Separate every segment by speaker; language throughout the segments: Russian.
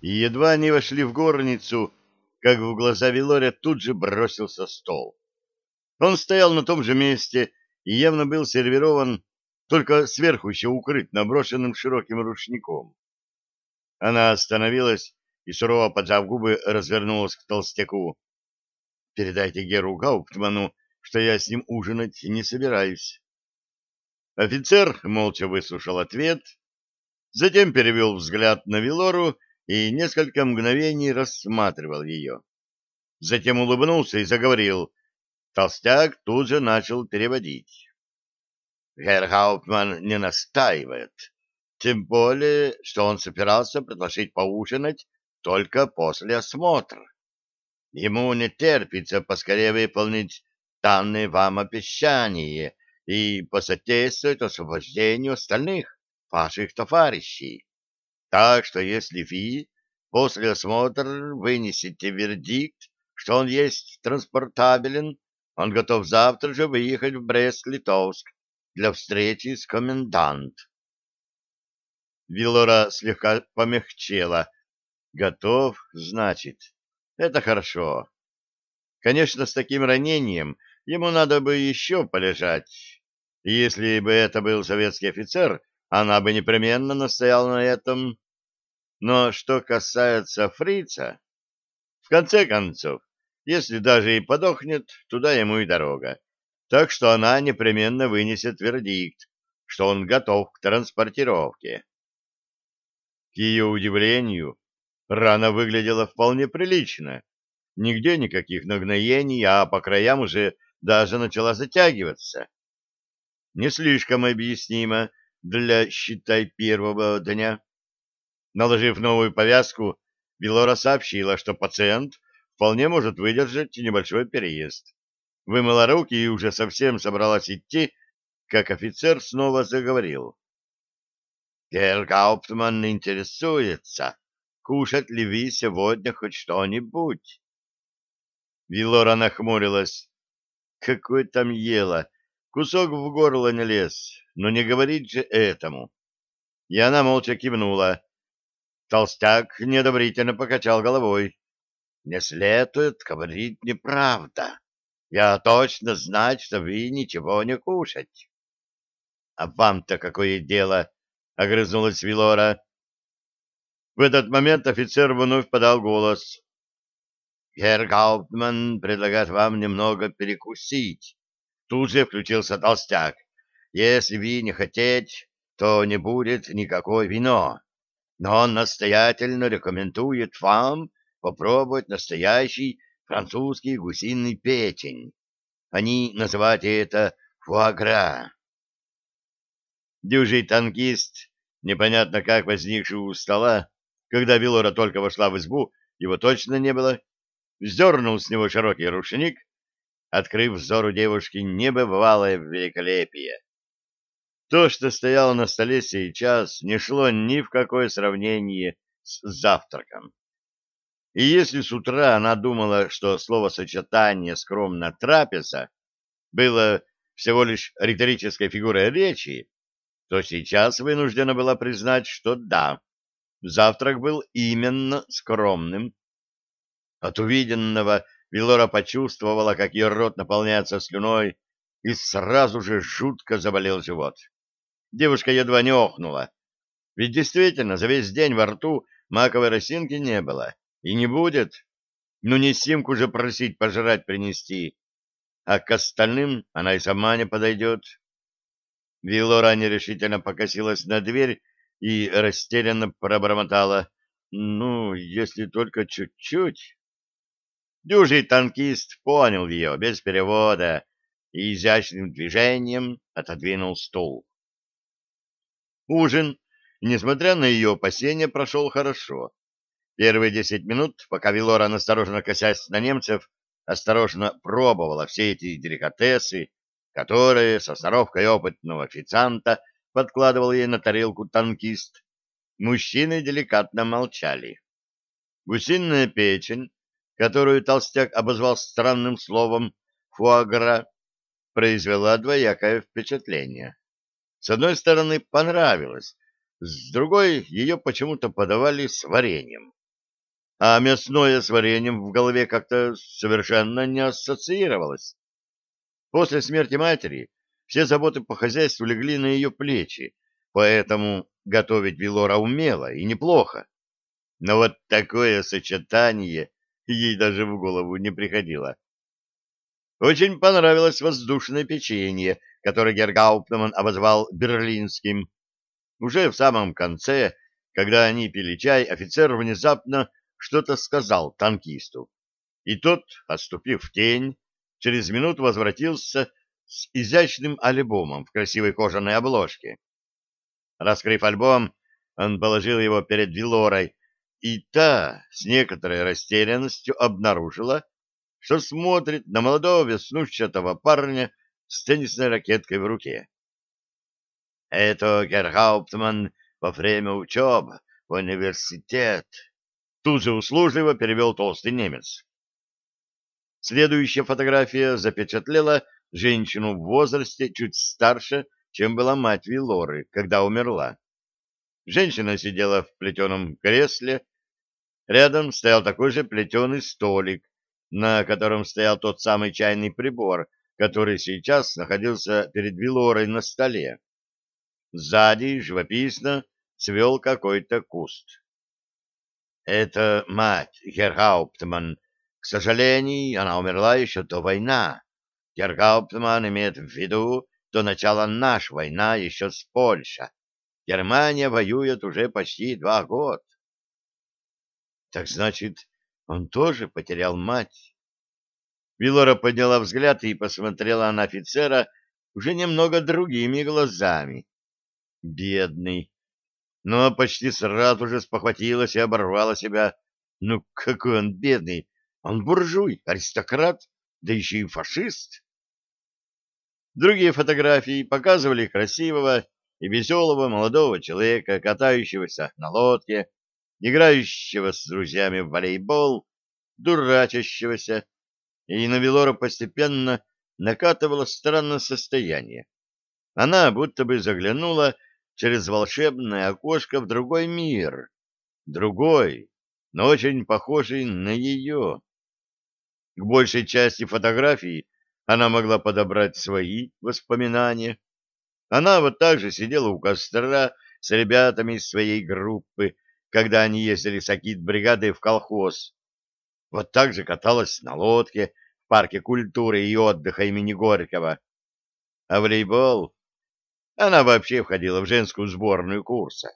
Speaker 1: и едва они вошли в горницу, как в глаза Вилоря тут же бросился стол. Он стоял на том же месте и явно был сервирован, только сверху еще укрыт наброшенным широким рушником. Она остановилась и, сурово поджав губы, развернулась к толстяку. — Передайте Геру Гауптману, что я с ним ужинать не собираюсь. Офицер молча выслушал ответ, затем перевел взгляд на Вилору и несколько мгновений рассматривал ее. Затем улыбнулся и заговорил. Толстяк тут же начал переводить. Герр Гауптман не настаивает, тем более, что он собирался предложить поужинать только после осмотра. Ему не терпится поскорее выполнить данное вам обещание и посодействовать освобождению остальных ваших товарищей. Так что если вы после осмотра вынесете вердикт, что он есть транспортабелен, он готов завтра же выехать в Брест-Литовск для встречи с комендант. Вилора слегка помягчела. Готов, значит. Это хорошо. Конечно, с таким ранением ему надо бы еще полежать. Если бы это был советский офицер, она бы непременно настояла на этом. Но что касается фрица, в конце концов, если даже и подохнет, туда ему и дорога. Так что она непременно вынесет вердикт, что он готов к транспортировке. К ее удивлению, рана выглядела вполне прилично. Нигде никаких нагноений, а по краям уже даже начала затягиваться. Не слишком объяснимо для, считай, первого дня. Наложив новую повязку, Белора сообщила, что пациент вполне может выдержать небольшой переезд. Вымыла руки и уже совсем собралась идти, как офицер снова заговорил. Герр Гауптман интересуется, кушать ли вы сегодня хоть что-нибудь. Вилора нахмурилась. Какой там ела? Кусок в горло не лез, но не говорить же этому. И она молча кивнула. Толстяк недобрительно покачал головой. Не следует говорить неправда. Я точно знаю, что вы ничего не кушать. — А вам-то какое дело? — огрызнулась Вилора. В этот момент офицер вновь подал голос. — Герр Гауптман предлагает вам немного перекусить. Тут же включился толстяк. — Если вы не хотите, то не будет никакой вино. Но он настоятельно рекомендует вам попробовать настоящий французский гусиный печень. Они называют это фуагра. Дюжий танкист, непонятно как возникший у стола, когда Вилора только вошла в избу, его точно не было, вздернул с него широкий рушник, открыв взору девушки небывалое великолепие. То, что стояло на столе сейчас, не шло ни в какое сравнение с завтраком. И если с утра она думала, что словосочетание «скромно трапеза» было всего лишь риторической фигурой речи, то сейчас вынуждена была признать, что да, завтрак был именно скромным. От увиденного Вилора почувствовала, как ее рот наполняется слюной, и сразу же жутко заболел живот. Девушка едва не охнула. Ведь действительно, за весь день во рту маковой росинки не было. И не будет. Ну, не Симку же просить пожрать принести. А к остальным она и сама не подойдет. Вилора нерешительно покосилась на дверь и растерянно пробормотала. Ну, если только чуть-чуть. Дюжий танкист понял ее без перевода и изящным движением отодвинул стул. Ужин, несмотря на ее опасения, прошел хорошо. Первые десять минут, пока Вилора, осторожно косясь на немцев, осторожно пробовала все эти деликатесы, которые со сноровкой опытного официанта подкладывал ей на тарелку танкист, мужчины деликатно молчали. Гусиная печень, которую толстяк обозвал странным словом «фуагра», произвела двоякое впечатление. С одной стороны, понравилось, с другой, ее почему-то подавали с вареньем. а мясное с вареньем в голове как-то совершенно не ассоциировалось. После смерти матери все заботы по хозяйству легли на ее плечи, поэтому готовить Вилора умела и неплохо. Но вот такое сочетание ей даже в голову не приходило. Очень понравилось воздушное печенье, которое Гергауптман обозвал берлинским. Уже в самом конце, когда они пили чай, офицер внезапно что-то сказал танкисту. И тот, отступив в тень, через минуту возвратился с изящным альбомом в красивой кожаной обложке. Раскрыв альбом, он положил его перед Вилорой, и та с некоторой растерянностью обнаружила, что смотрит на молодого веснущатого парня с теннисной ракеткой в руке. «Это Герхауптман во время учебы в университет», — тут же услужливо перевел толстый немец. Следующая фотография запечатлела женщину в возрасте чуть старше, чем была мать Вилоры, когда умерла. Женщина сидела в плетеном кресле, рядом стоял такой же плетеный столик, на котором стоял тот самый чайный прибор, который сейчас находился перед Вилорой на столе. Сзади живописно свел какой-то куст. Это мать Герхауптман. К сожалению, она умерла еще до войны. Герхауптман имеет в виду до начала наша война еще с Польшей. Германия воюет уже почти два года. Так значит, он тоже потерял мать. Вилора подняла взгляд и посмотрела на офицера уже немного другими глазами. Бедный. Но почти сразу же спохватилась и оборвала себя. Ну, какой он бедный! Он буржуй, аристократ, да еще и фашист. Другие фотографии показывали красивого и веселого молодого человека, катающегося на лодке, играющего с друзьями в волейбол, дурачащегося, и на Велора постепенно накатывало странное состояние. Она будто бы заглянула через волшебное окошко в другой мир, другой, но очень похожий на ее. К большей части фотографий она могла подобрать свои воспоминания. Она вот так же сидела у костра с ребятами из своей группы, когда они ездили с акит-бригадой в колхоз. Вот так же каталась на лодке в парке культуры и отдыха имени Горького. А волейбол? Она вообще входила в женскую сборную курса.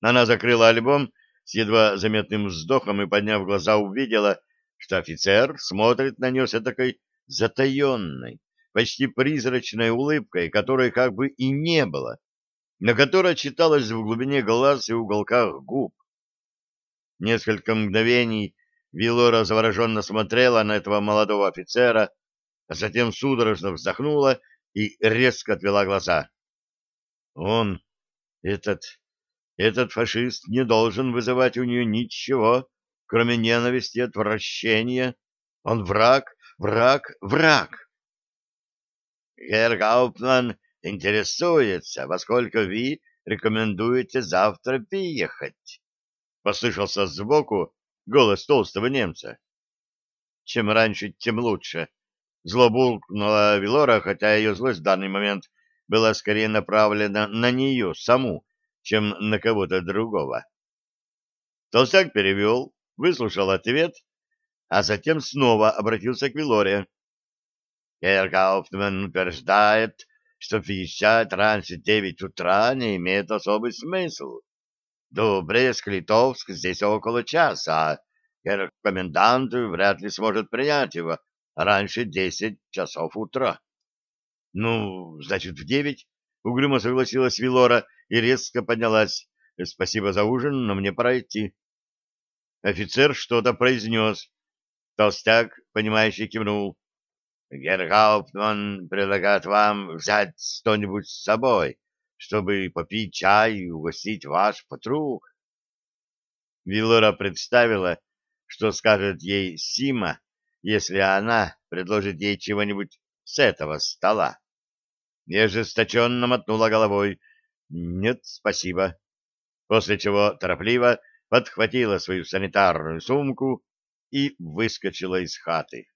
Speaker 1: Она закрыла альбом с едва заметным вздохом и, подняв глаза, увидела, что офицер смотрит на нее с такой затаенной, почти призрачной улыбкой, которой как бы и не было, на которой читалось в глубине глаз и уголках губ. Несколько мгновений Вилора завороженно смотрела на этого молодого офицера, а затем судорожно вздохнула и резко отвела глаза. Он, этот, этот фашист не должен вызывать у нее ничего, кроме ненависти отвращения. Он враг, враг, враг. Герр Гауптман интересуется, во сколько вы рекомендуете завтра приехать. Послышался сбоку голос толстого немца. Чем раньше, тем лучше. Зло булкнула Вилора, хотя ее злость в данный момент была скорее направлена на нее саму, чем на кого-то другого. Толстяк перевел, выслушал ответ, а затем снова обратился к Вилоре. Герр Кауфман утверждает, что въезжать раньше девять утра не имеет особый смысл. До Брест-Литовск здесь около часа, а комендант вряд ли сможет принять его раньше десять часов утра. — Ну, значит, в девять? — угрюмо согласилась Вилора и резко поднялась. — Спасибо за ужин, но мне пора идти. Офицер что-то произнес. Толстяк, понимающий, кивнул. Гергауптман предлагает вам взять что-нибудь с собой, чтобы попить чай и угостить ваш подруг. Вилора представила, что скажет ей Сима, если она предложит ей чего-нибудь с этого стола. И мотнула головой. «Нет, спасибо». После чего торопливо подхватила свою санитарную сумку и выскочила из хаты.